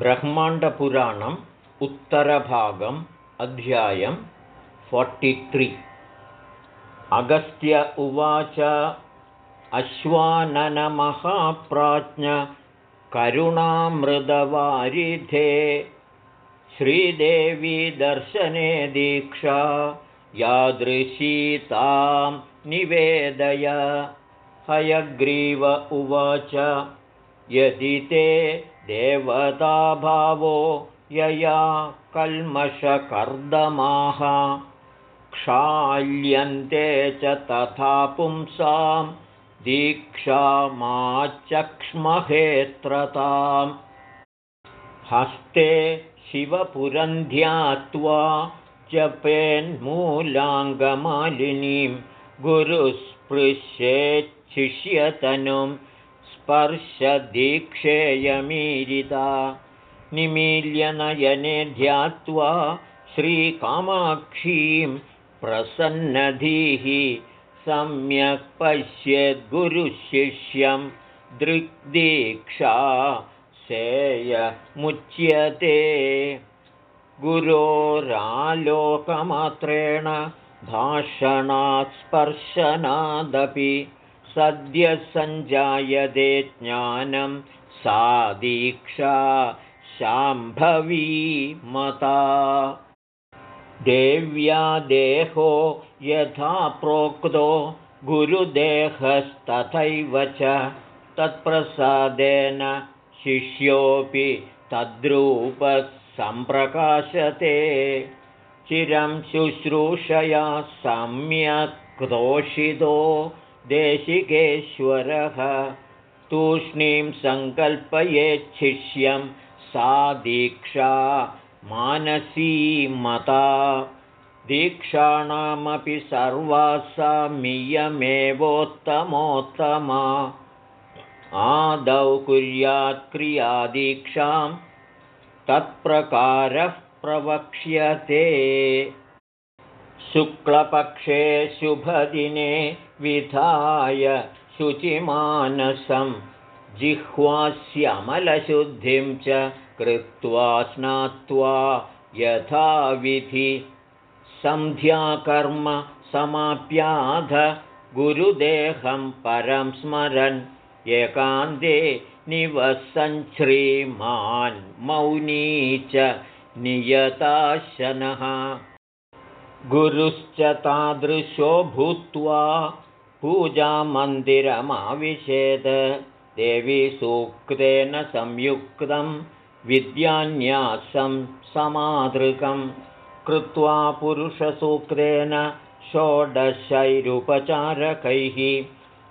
ब्रह्माण्डपुराणम् उत्तरभागम् अध्यायं फोर्टित्रि अगस्त्य उवाच अश्वाननमहाप्राज्ञकरुणामृदवारिधे श्रीदेवी दर्शने दीक्षा यादृशीतां निवेदय। हयग्रीव उवाच यदि ते देवताभावो यया कल्मषकर्दमाः। क्षाल्यन्ते च तथा पुंसां दीक्षामाचक्ष्महेत्रताम्। हस्ते शिवपुरन्ध्यात्वा जपेन्मूलाङ्गमालिनीं गुरुस्पृश्येच्छिष्यतनुं स्पर्शदीक्षेयमीरिता। निमील्यनयने ध्यात्वा श्रीकामाक्षीं प्रसन्नधीः। सम्यक् पश्यद्गुरुशिष्यं दृग्दीक्षा सेयमुच्यते गुरोरालोकमात्रेण भाषणात् स्पर्शनादपि सद्यः सञ्जायते ज्ञानं सा दीक्षा शाम्भवी मता। देव्या देहो यथा प्रोक्तो गुरुदेहस्तथैव च तत्प्रसादेन शिष्योऽपि तद्रूपः सम्प्रकाशते। चिरं शुश्रूषया सम्यक् दोषितो देशिकेश्वरः। तूष्णीं सङ्कल्पयेच्छिष्यं सा दीक्षा मानसीमता दीक्षाणामपि सर्वासामियमेवोत्तमोत्तमा आदौ कुर्यात् क्रियादीक्षां तत्प्रकारः प्रवक्ष्यते शुक्लपक्षे शुभदिने विधाय शुचिमानसं जिह्वास्यमलशुद्धिं च कृत्वा स्नात्वा यथाविधि सन्ध्याकर्म समाप्याध गुरुदेहं परं स्मरन्। एकान्ते निवसञ्छ्रीमान् मौनी च नियताशनः गुरुश्च तादृशो भूत्वा पूजामन्दिरमाविशेद। देवीसूक्तेन संयुक्तं विद्यान्यासं समादृकं कृत्वा पुरुषसूक्तेन षोडशैरुपचारकैः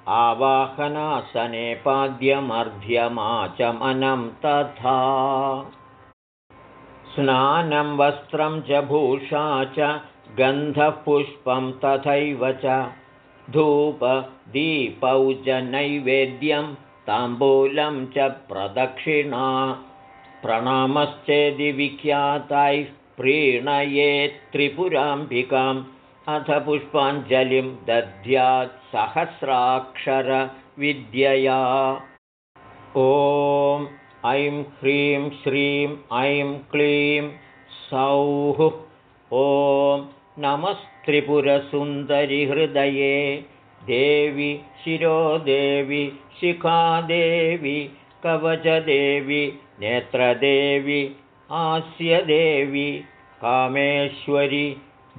आवाहनासने पाद्यमर्ध्यमाचमनं तथा। स्नानं वस्त्रं च भूषा च गन्धपुष्पं तथैव च धूपदीपौ च नैवेद्यं ताम्बूलं च प्रदक्षिणा प्रणामश्चेदि विख्यातैः प्रीणयेत् त्रिपुराम्बिकाम् अथ पुष्पाञ्जलिं दद्यात् सहस्राक्षरविद्यया। ॐ ऐं ह्रीं श्रीं ऐं क्लीं सौः ॐ नमस्त्रिपुरसुन्दरिहृदये। देवि शिरोदेवि शिखादेवि कवचदेवि नेत्रदेवि आस्यदेवि कामेश्वरि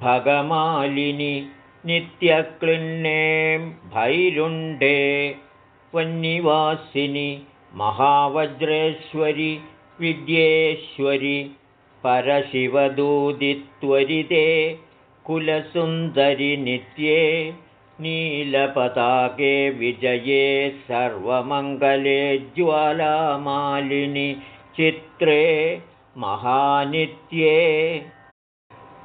भगमालिनि नित्यक्लिन्नें भैरुण्डे वह्निवासिनि महावज्रेश्वरि विद्येश्वरि परशिवदूदित्वरिते कुलसुन्दरि नित्ये नीलपताके विजये सर्वमङ्गले ज्वालामालिनि चित्रे महानित्ये।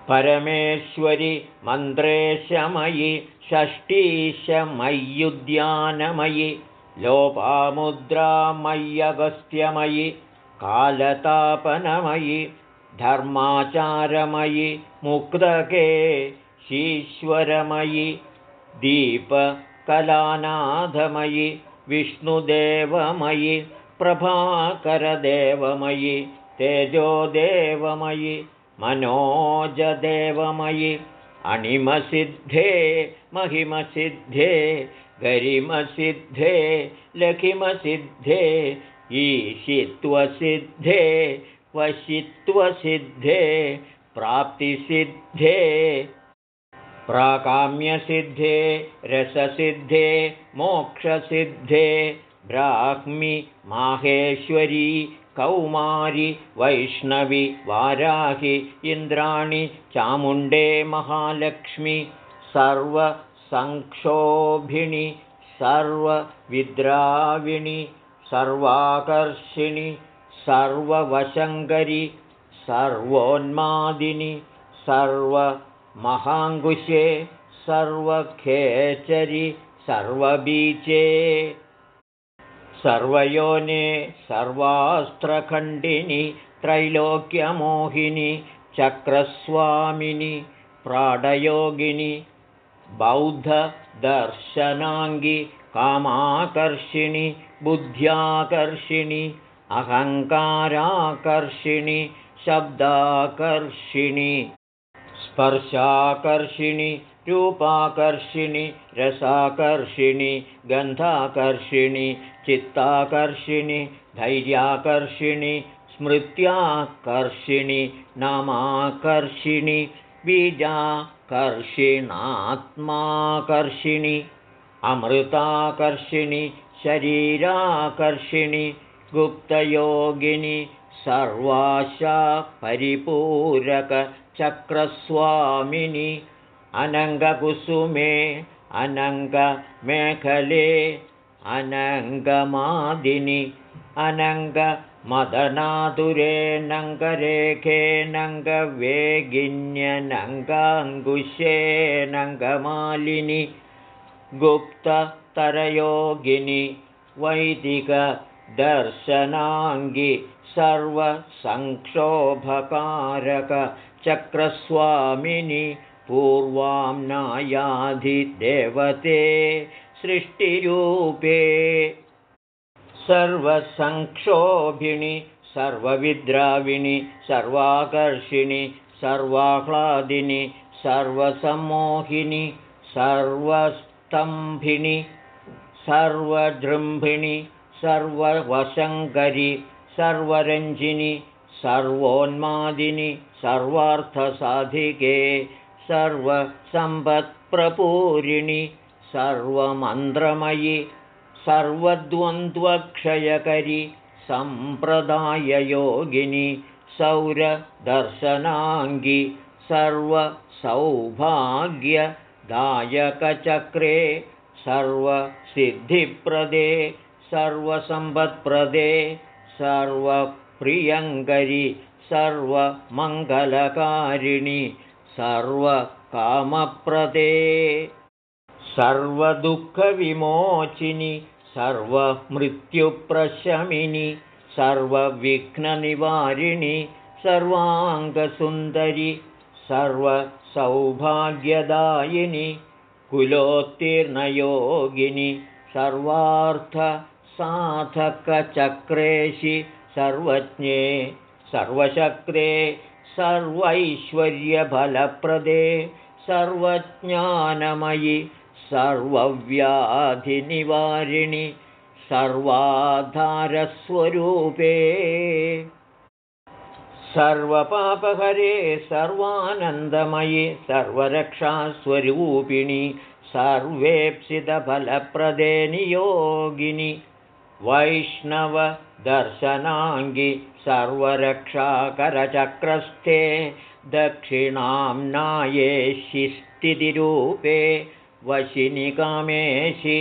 परमेश्वरि मन्त्रेशमयि षष्ठीशमय्युद्यानमयि लोपामुद्रामय्यगस्त्यमयि कालतापनमयि धर्माचारमयि मुक्तके शीश्वरमयि दीपकलानाथमयि विष्णुदेवमयि प्रभाकरदेवमयि तेजोदेवमयि मनोजदेवमयि अणिमसिद्धे महिमसिद्धे गरिमसिद्धे लखिमसिद्धे ईशित्वसिद्धे वशित्वसिद्धे प्राप्तिसिद्धे प्राकाम्यसिद्धे रससिद्धे मोक्षसिद्धे ब्राह्मि माहेश्वरी कौमारि वैष्णवि वाराहि इन्द्राणि चामुण्डे महालक्ष्मि सर्वसंक्षोभिणि सर्वविद्राविणि सर्वाकर्षिणि सर्ववशङ्करि सर्वोन्मादिनि सर्वमहाङ्कुशे सर्वखेचरि सर्वबीचे सर्वयोने सर्वास्त्रखण्डिनि त्रैलोक्यमोहिनि चक्रस्वामिनि प्राडयोगिनि बौद्धदर्शनाङ्गि कामाकर्षिणि बुद्ध्याकर्षिणि अहङ्काराकर्षिणि शब्दाकर्षिणि स्पर्शाकर्षिणि रूपाकर्षिणि रसाकर्षिणि गन्धाकर्षिणि चित्ताकर्षिणि धैर्याकर्षिणि स्मृत्याकर्षिणि नामाकर्षिणि बीजाकर्षिणात्माकर्षिणि अमृताकर्षिणि शरीराकर्षिणि गुप्तयोगिनि सर्वाशा परिपूरकचक्रस्वामिनि अनङ्गकुसुमे अनङ्गमेखले अनङ्गमादिनि अनङ्गमदनातुरेऽनङ्गवेगिन्यनङ्गाङ्कुशेऽनङ्गमालिनि गुप्ततरयोगिनि वैदिकदर्शनाङ्गि सर्वसंक्षोभकारकचक्रस्वामिनि पूर्वाम्नायाधिदेवते सृष्टिरूपे। सर्वसंक्षोभिणि सर्वविद्राविणि सर्वाकर्षिणि सर्वाह्लादिनि सर्वसम्मोहिनि सर्वस्तम्भिनि सर्वजृम्भिणि सर्ववशङ्करि सर्वरञ्जिनि सर्वोन्मादिनि सर्वार्थसाधिके सर्वसम्पत्प्रपूरिणि सर्वमन्त्रमयि सर्वद्वन्द्वक्षयकरि सम्प्रदाययोगिनि सौरदर्शनाङ्गि सर्वसौभाग्यदायकचक्रे सर्वसिद्धिप्रदे सर्वसम्पत्प्रदे सर्वप्रियङ्करि सर्वमङ्गलकारिणि सर्वकामप्रदे सर्वदुःखविमोचिनि सर्वमृत्युप्रशमिनि सर्वविघ्ननिवारिणि सर्वाङ्गसुन्दरि सर्वसौभाग्यदायिनि कुलोत्तीर्णयोगिनि सर्वार्थसाधकचक्रेशि सर्वज्ञे सर्वशक्रे सर्वैश्वर्यफलप्रदे सर्वज्ञानमयि सर्वव्याधिनिवारिणि सर्वाधारस्वरूपे। सर्वपापहरे सर्वानन्दमयि सर्वरक्षास्वरूपिणि सर्वेप्सितफलप्रदे नियोगिनि वैष्णवदर्शनाङ्गि सर्वरक्षाकरचक्रस्थे दक्षिणाम्नायेशि स्थितिरूपे वशिनि कामेशि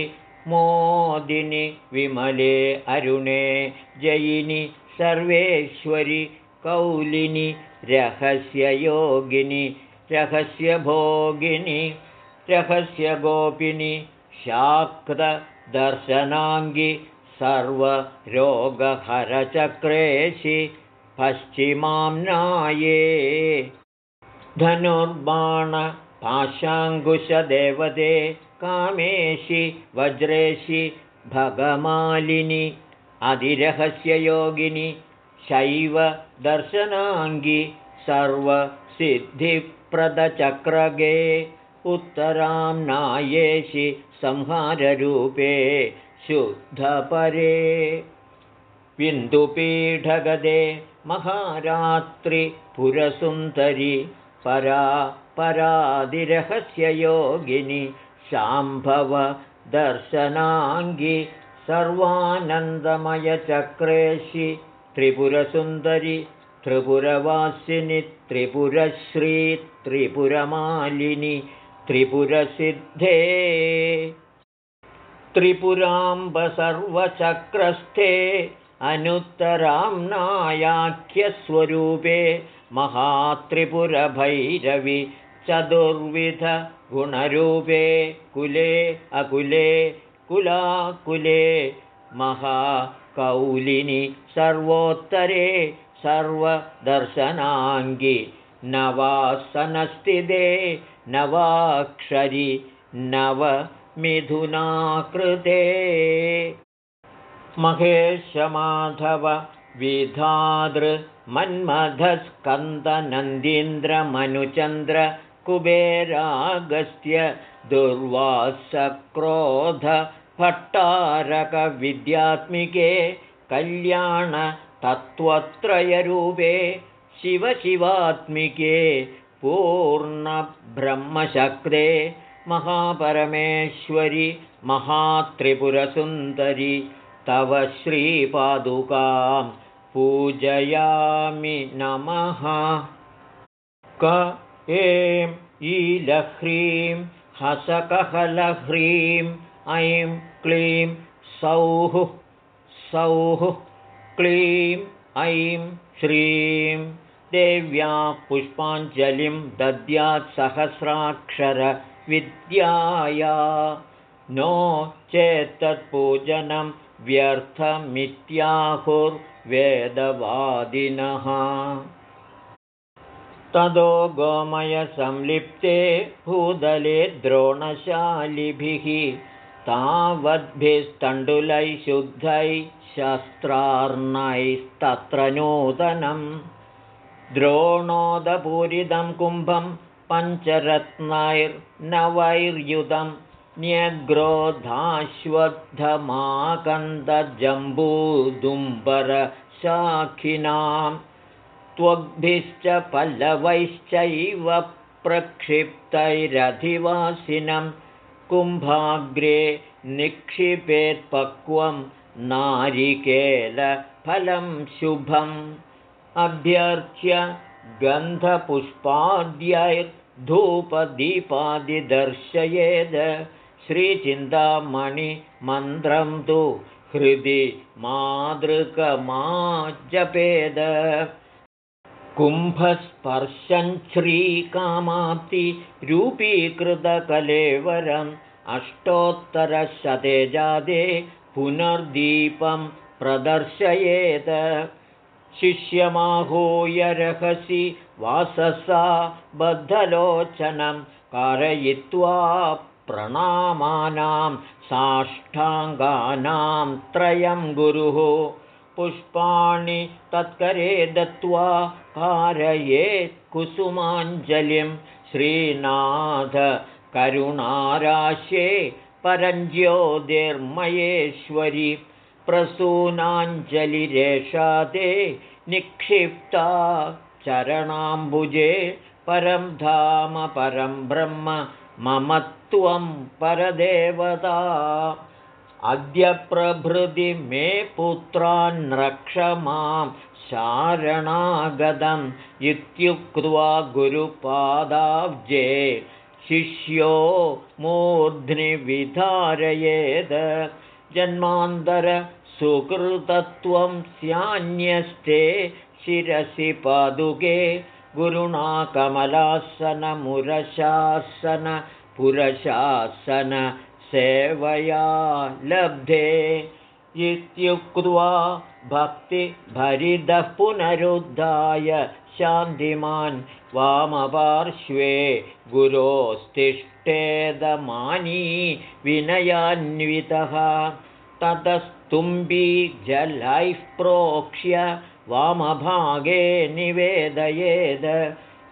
मोदिनि विमले अरुणे जयिनि सर्वेश्वरि कौलिनि रहस्ययोगिनि रहस्यभोगिनि रहस्यगोपिनि शाक्तदर्शनाङ्गि सर्वरोगहरचक्रेशि पश्चिमाम्नाये धनुर्बाणपाशाङ्कुशदेवते कामेशि वज्रेशि भगमालिनि अधिरहस्ययोगिनि शैव दर्शनाङ्गी सर्वसिद्धिप्रदचक्रगे उत्तरां नायेशि संहाररूपे शुद्धपरे। बिन्दुपीठगदे महारात्रिपुरसुन्दरि परा परादिरहस्ययोगिनि शाम्भव दर्शनाङ्गि सर्वानन्दमयचक्रेशि त्रिपुरसुन्दरि त्रिपुरवासिनि त्रिपुरश्री त्रिपुरमालिनि त्रिपुरसिद्धे त्रिपुराम्ब सर्वचक्रस्थे अनुत्तराम्नायाख्यस्वरूपे महात्रिपुरभैरवि चतुर्विधगुणरूपे कुले अकुले कुलाकुले महाकौलिनि सर्वोत्तरे सर्वदर्शनाङ्गि नवासनस्थिते नवाक्षरि कुबेरागस्त्य दुर्वासक्रोधभट्टारकविद्यात्मिके कल्याणतत्त्वत्रयरूपे शिवशिवात्मिके पूर्णब्रह्मशक्रे महापरमेश्वरि महात्रिपुरसुन्दरि तव श्रीपादुकां पूजयामि नमः। क एं ईलह्रीं हसकहलह्रीं ऐं क्लीं सौः सौः क्लीं ऐं श्रीं। देव्या पुष्पाञ्जलिं दद्यात् सहस्राक्षरविद्याया नो चेत्तत्पूजनं व्यर्थमित्याहुर्वेदवादिनः। ततो गोमयसंलिप्ते भूदले द्रोणशालिभिः तावद्भिस्तण्डुलैः शुद्धैः शस्त्रार्णैस्तत्र नूतनं। द्रोणोदपूरितं कुम्भं पञ्चरत्नैर्नवैर्युधं न्यग्रोधाश्वत्थमाकन्दजम्बूदुम्बरशाखिनां त्वग्भिश्च पल्लवैश्चैव प्रक्षिप्तैरधिवासिनं कुम्भाग्रे निक्षिपेत्पक्वं नारिकेलफलं शुभम्। अभ्यर्च्य गन्धपुष्पाद्यैर्धूपदीपादिदर्शयेद् श्रीचिन्तामणिमन्त्रं तु हृदि मातृकमाजपेद कुम्भस्पर्शञ्छ्रीकामाप्तिरूपीकृतकलेवरम् अष्टोत्तरशते जाते पुनर्दीपं प्रदर्शयेत्। शिष्यमाहूयरहसि वाससा बद्धलोचनं कारयित्वा प्रणामानां साष्टाङ्गानां त्रयं गुरुः पुष्पाणि तत्करे दत्त्वा कारयेत् कुसुमाञ्जलिं श्रीनाथ करुणाराशे परञ्ज्योतिर्मयेश्वरि प्रसूनाञ्जलिरेषा ते निक्षिप्ता चरणाम्बुजे परं धाम परं ब्रह्म मम त्वं परदेवता। अद्य प्रभृति मे पुत्रान्रक्ष मां शारणागतम् इत्युक्त्वा गुरुपादाब्जे शिष्यो मूर्ध्नि विधारयेद जन्मान्तरसुकृतत्वं स्यान्यस्ते शिरसि पादुके गुरुणा कमलासनमुरशासन पुरशासन सेवया लब्धे। इत्युक्त्वा भक्तिभरिदः पुनरुद्धाय शान्तिमान् वामपार्श्वे गुरोस्तिष्ठेदमानी विनयान्वितः। ततस्तुम्बी जलैः प्रोक्ष्य वामभागे निवेदयेद।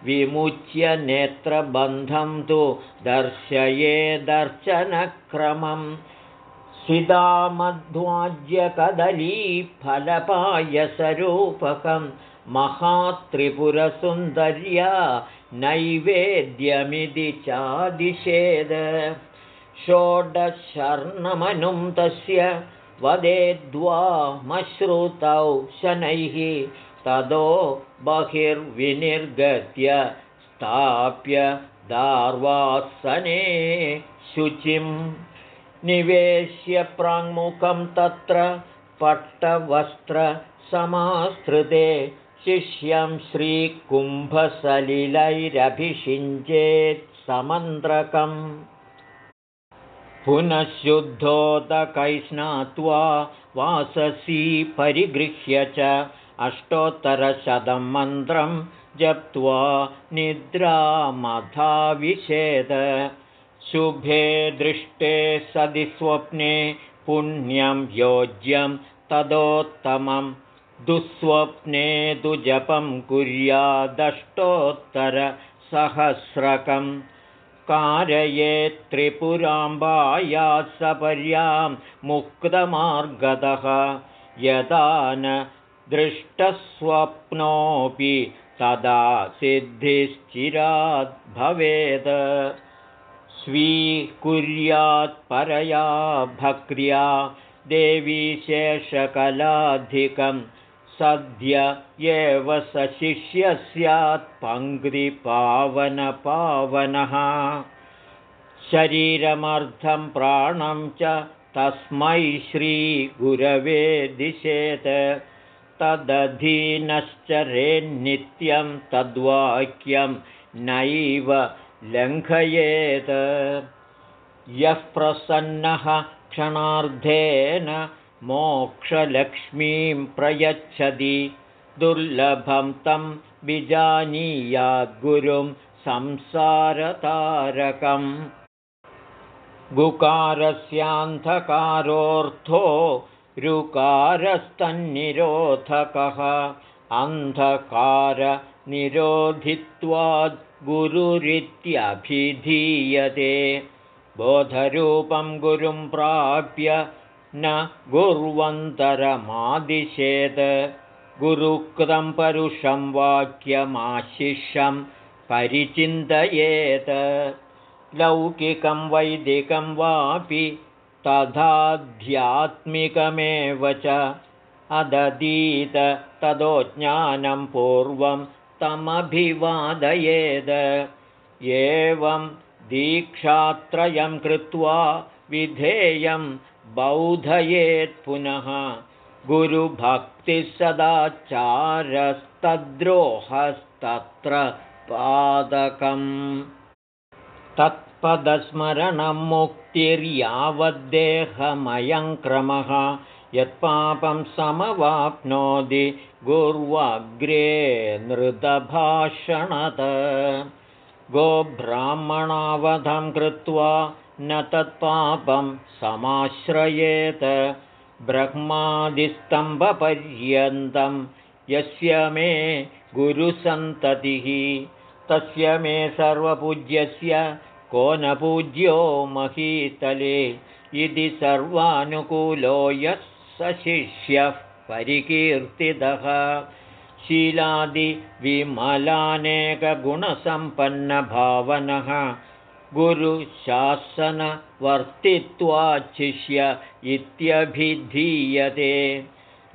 विमुच्य नेत्रबन्धं तु दर्शयेदर्चनक्रमम् सिदामध्वाज्यकदलीफलपायसरूपकं महात्रिपुरसुन्दर्या नैवेद्यमिति चादिशेद षोडशर्णमनुं तस्य वदेद्वामश्रुतौ शनैः तदो बहिर्विनिर्गत्य स्थाप्य दार्वासने शुचिम् निवेश्य प्राङ्मुखं तत्र पट्टवस्त्रसमाश्रिते शिष्यं श्रीकुम्भसलिलैरभिषिञ्चेत् समन्त्रकम् पुनः शुद्धोदकै स्नात्वा वाससी परिगृह्य च अष्टोत्तरशतं मन्त्रं जप्त्वा निद्रामथाविषेद शुभे दृष्टे सदि स्वप्ने पुण्यं योज्यं तदोत्तमं। दुःस्वप्ने तु जपं कारयेत्त्रिपुराम्बाया सपर्यां मुक्तमार्गतः यदा न दृष्टस्वप्नोऽपि तदा सिद्धिश्चिरात् भवेत्। स्वीकुर्यात्परया भक्र्या देवीशेषकलाधिकं सद्य एव स शिष्य स्यात् पङ्क्तिपावनपावनः। शरीरमर्थं प्राणं च तस्मै श्रीगुरवे दिशेत्। तदधीनश्चरेन्नित्यं तद्वाक्यं नैव लङ्घयेत्। यः प्रसन्नः क्षणार्धेन मोक्षलक्ष्मीं प्रयच्छति। दुर्लभं तं विजानीयाद्गुरुं संसारतारकम्। गुकारस्यान्धकारोऽर्थो ऋकारस्तन्निरोधकः। अन्धकारनिरोधित्वाद् गुरुरित्यभिधीयते। बोधरूपं गुरुं प्राप्य न गुर्वन्तरमादिशेत् गुरुकृतं परुषं वाक्यमाशिष्यं परिचिन्तयेत्। लौकिकं वैदिकं वापि तथाध्यात्मिकमेव च। अदधीत तदो ज्ञानं पूर्वं तमभिवादयेद। एवं दीक्षात्रयं कृत्वा विधेयं बौधयेत्पुनः गुरुभक्तिसदाचारस्तद्रोहस्तत्र पादकम्। तत्पदस्मरणं मुक्तिर्यावद्देहमयं क्रमः यत्पापं समवाप्नोति गुर्वाग्रे नृतभाषणत। गोब्राह्मणावधं कृत्वा न तत्पापं समाश्रयेत ब्रह्मादिस्तम्भपर्यन्तं यस्य मे गुरुसन्ततिः तस्य मे सर्वपूज्यस्य को न पूज्यो महीतले इति सर्वानुकूलो यः शिष्यः परिकीर्तितः। शीलादिविमलानेकगुणसम्पन्नभावनः गुरुशासनवर्तित्वाच्छिष्य इत्यभिधीयते।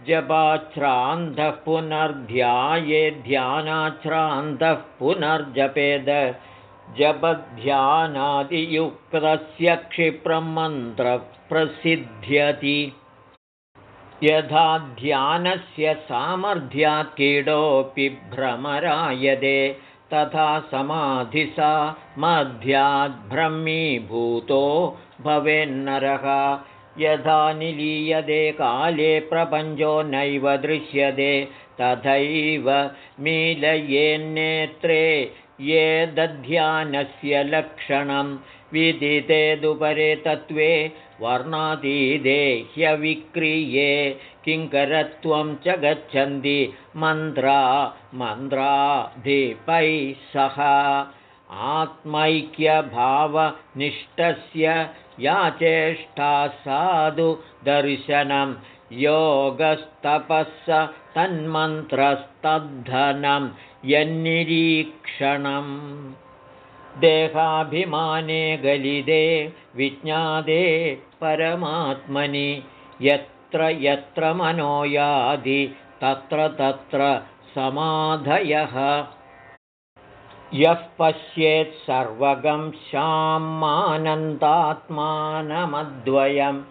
जपाच्छ्रान्तः पुनर्ध्याये ध्यानाच्छ्रान्तः पुनर्जपेद। जपध्यानादियुक्तस्य क्षिप्रं मन्त्रप्रसिद्ध्यति यथा ध्यानस्य सामर्थ्यात् कीडोऽपि भ्रमरायदे तथा समाधिसा मध्याद्ब्रह्मीभूतो भवेन्नरः। यथा निलीयते काले प्रपञ्चो नैव दृश्यते तथैव मीलयेन्नेत्रे ये दध्यानस्य लक्षणं। विदितेदुपरे तत्त्वे वर्णातीदे ह्यविक्रिये किङ्करत्वं च गच्छन्ति मन्त्रा मन्त्राधिपैः सह। आत्मैक्यभावनिष्ठस्य या चेष्टा साधु दर्शनं योगस्तपःस तन्मन्त्रस्तद्धनं यन्निरीक्षणम् देहाभिमाने गलिदे विज्ञादे परमात्मनि यत्र यत्र मनो यादि तत्र तत्र समाधयः। यः पश्येत् सर्वगं श्यामानन्दात्मानमद्वयं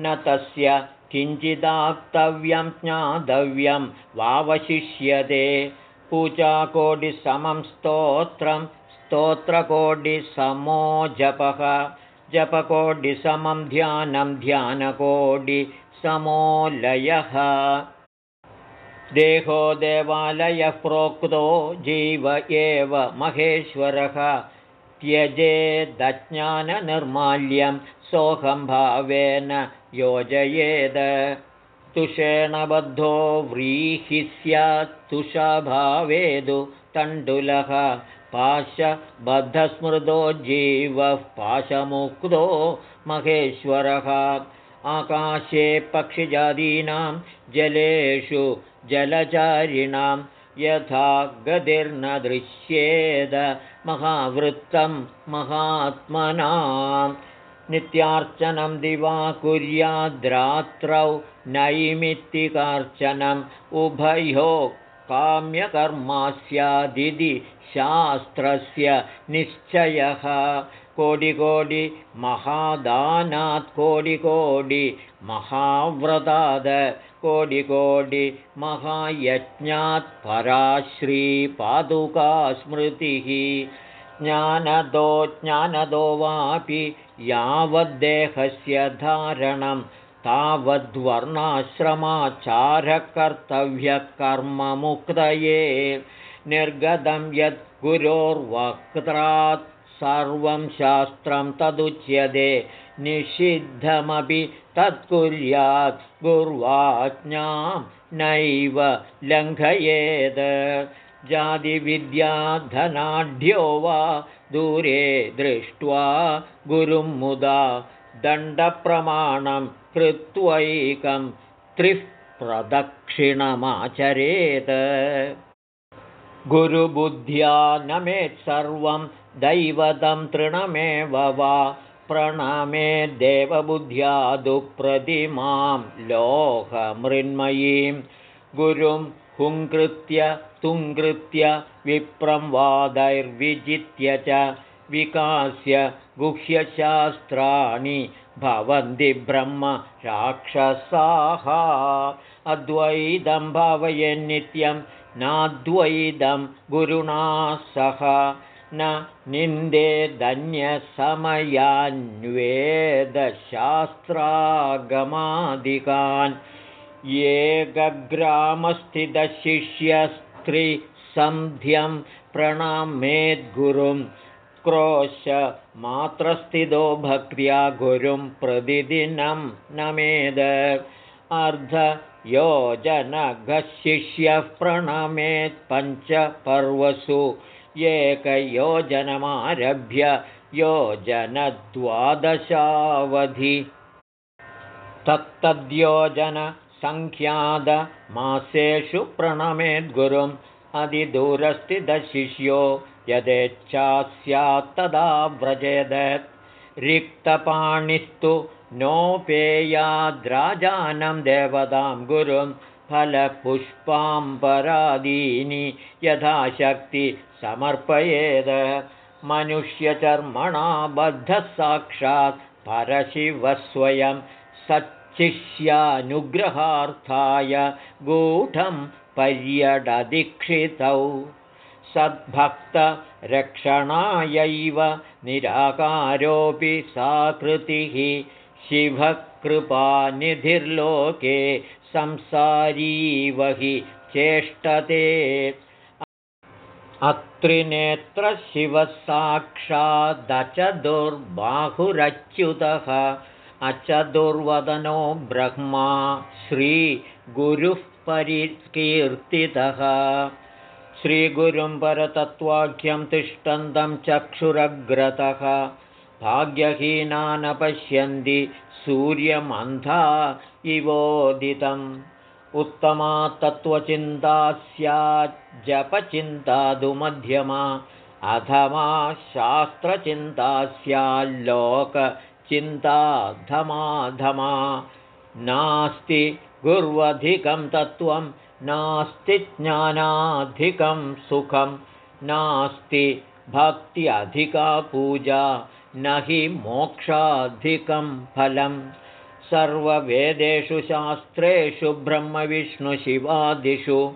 न तस्य किञ्चिदाप्तव्यं ज्ञातव्यं वावशिष्यते। पूजाकोटिसमं स्तोत्रं स्तोत्रकोटिसमो जपः जपकोटिसमं ध्यानं ध्यानकोटिसमो लयः देहो देवालयः प्रोक्तो जीव एव महेश्वरः। त्यजेदज्ञाननिर्माल्यं सोऽहम्भावेन योजयेद। तुषेण बद्धो व्रीहि स्यात् तुषाभावेदु तण्डुलः पाशबद्धस्मृतो जीवः पाशमुक्तो महेश्वरः। आकाशे पक्षिजातीनां जलेषु जलचारिणां यथा गतिर्न दृश्येद महावृत्तं महात्मनां। नित्यार्चनं दिवा कुर्याद्रात्रौ नैमित्तिकार्चनम् उभयो काम्यकर्मा स्यादिति शास्त्रस्य निश्चयः। कोटिकोटिमहादानात् कोटिकोटिमहाव्रताद कोटिकोटिमहायज्ञात् पराश्रीपादुका स्मृतिः ज्ञानदो ज्ञानदो वापि यावद्देहस्य धारणं तावद्वर्णाश्रमाचारकर्तव्यकर्ममुक्तये निर्गतं यत् गुरोर्वक्त्रात् सर्वं शास्त्रं तदुच्यते निषिद्धमपि तत्कुर्यात् गुर्वाज्ञां नैव लङ्घयेत् जातिविद्याधनाढ्यो वा दूरे दृष्ट्वा गुरुं मुदा दण्डप्रमाणं कृत्वैकं त्रिः प्रदक्षिणमाचरेत् गुरुबुद्ध्या नमेत्सर्वं दैवतं तृणमेव वा प्रणमे देवबुद्ध्या दुप्रतिमां लोहमृन्मयीं गुरुं हुङ्कृत्य तुङ्कृत्य विप्रं वादैर्विजित्य च विकास्य गुह्यशास्त्राणि भवन्ति ब्रह्म राक्षसाः। अद्वैतं भावयन्नित्यं नाद्वैतं गुरुणा सह। न निन्दे धन्यसमयान्वेदशास्त्रागमादिकान्। ये गग्रामस्थितशिष्यस्त्रिसन्ध्यं प्रणामेद्गुरुं क्रोशमात्रस्थितो भक्त्या गुरुं प्रतिदिनं नमेद। अर्धयोजनगशिष्यः प्रणमेत् पञ्चपर्वसु एकयोजनमारभ्य योजनद्वादशावधि। तत्तद्योजनसङ्ख्यादमासेषु प्रणमेद्गुरुम् अधिदूरस्थितशिष्यो यदेच्छा स्यात् तदा व्रजेद। रिक्तपाणिस्तु नोपेयाद्राजानं देवतां गुरुं फलपुष्पाम्बरादीनि यथाशक्ति समर्पयेद। मनुष्यचर्मणा बद्धः साक्षात् परशिवस्वयं सच्चिष्यानुग्रहार्थाय गूढं पर्यडदीक्षितौ सद्भक्तरक्षणायैव निराकारोऽपि सा कृतिः शिवकृपानिधिर्लोके संसारीवहि चेष्टते। अत्रिनेत्रशिवः साक्षादच दुर्बाहुरच्युतः अचदुर्वदनो ब्रह्मा श्रीगुरुः परिकीर्तितः श्रीगुरुं परतत्त्वाख्यं तिष्ठन्तं चक्षुरग्रतः। भाग्यहीना न पश्यन्ति सूर्यमन्धा इवोदितम्। उत्तमा तत्त्वचिन्ता स्याज्जपचिन्तादुमध्यमा अधमा शास्त्रचिन्ता स्याल्लोकचिन्ताधमाधमा नास्ति गुर्वधिकं तत्त्वं नास्ति ज्ञानाधिकं सुखं नास्ति भक्त्यधिका पूजा न हि मोक्षाधिकं फलम्। सर्ववेदेषु शास्त्रेषु ब्रह्मविष्णुशिवादिषु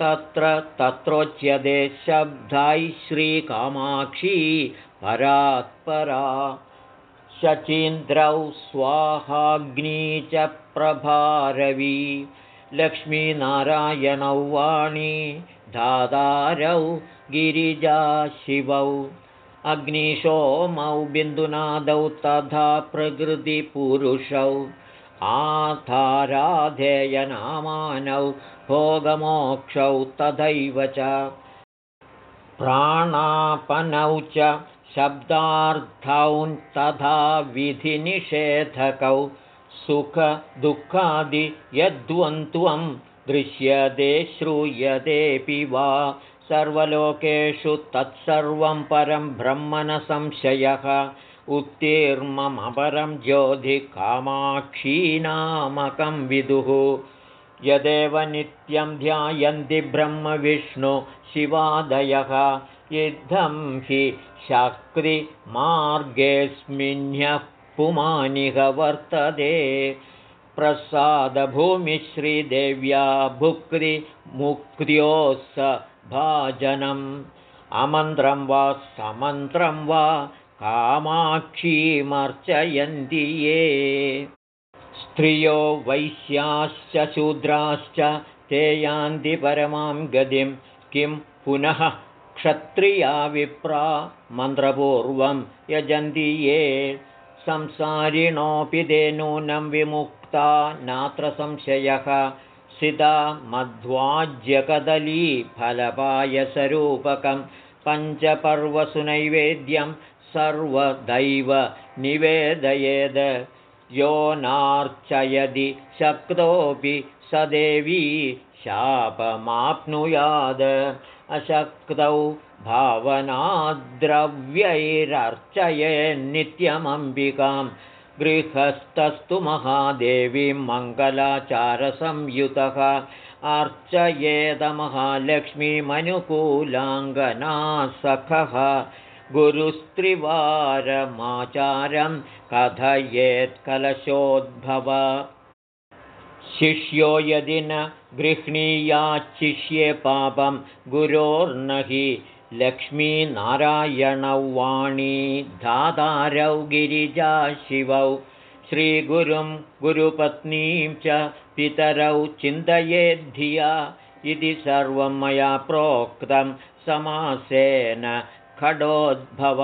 तत्र तत्रोच्यते शब्दै श्रीकामाक्षी परात्परा। शचीन्द्रौ स्वाहाग्नी च प्रभारवी लक्ष्मीनारायणौ वाणी दादारौ गिरिजाशिवौ अग्निशोमौ बिन्दुनादौ तथा प्रकृतिपुरुषौ आधाराधेयनामानौ भोगमोक्षौ तथैव च प्राणापनौ च शब्दार्थौ तथा विधिनिषेधकौ सुखदुःखादि यद्वन्द्वं दृश्यते श्रूयतेऽपि वा। सर्वलोकेषु तत्सर्वं परं ब्रह्म न संशयः उत्तीर्ममपरं ज्योतिकामाक्षीनामकं विदुः। यदेव नित्यं ध्यायन्ति ब्रह्मविष्णुशिवादयः युद्धं हि शक्तिमार्गेऽस्मिन्यः पुमानिह वर्तते प्रसादभूमिश्रीदेव्या भुक्तिमुक्त्योः भाजनम्। अमन्त्रं वा समन्त्रं वा कामाक्षीमर्चयन्ति ये। स्त्रियो वैश्याश्च शूद्राश्च ते यान्ति परमां गतिं। किं पुनः क्षत्रिया विप्रा मन्त्रपूर्वं यजन्ति ये संसारिणोऽपि ते नूनं विमुक्ता नात्र संशयः। सिदा मध्वाज्यकदलीफलपायसरूपकं पञ्चपर्वसुनैवेद्यं सर्वदैव निवेदयेद्। यो नार्चयदि शक्तोऽपि स देवी शापमाप्नुयाद। अशक्तौ भावनाद्रव्यैरर्चयेन्नित्यमम्बिकाम् गृहस्थस्तु महादेवीं मङ्गलाचारसंयुतः अर्चयेदमहालक्ष्मीमनुकूलाङ्गनासखः गुरुस्त्रिवारमाचारं कथयेत्कलशोद्भव। शिष्यो यदि न गृह्णीयाच्छिष्ये पापं गुरोर्नहि लक्ष्मीनारायणौ वाणी धातारौ गिरिजाशिवौ श्रीगुरुं गुरुपत्नीं च पितरौ चिन्तयेद्धिया। इति सर्वं मया प्रोक्तं समासेन खडोद्भव।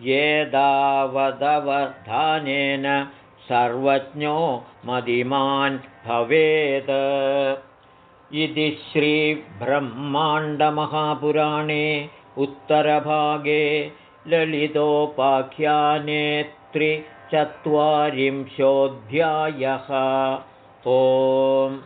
येदावदवधानेन सर्वज्ञो मदिमान् भवेत् इति श्रीब्रह्माण्डमहापुराणे उत्तरभागे ललितोपाख्याने त्रिचत्वारिंशोऽध्यायः ओम्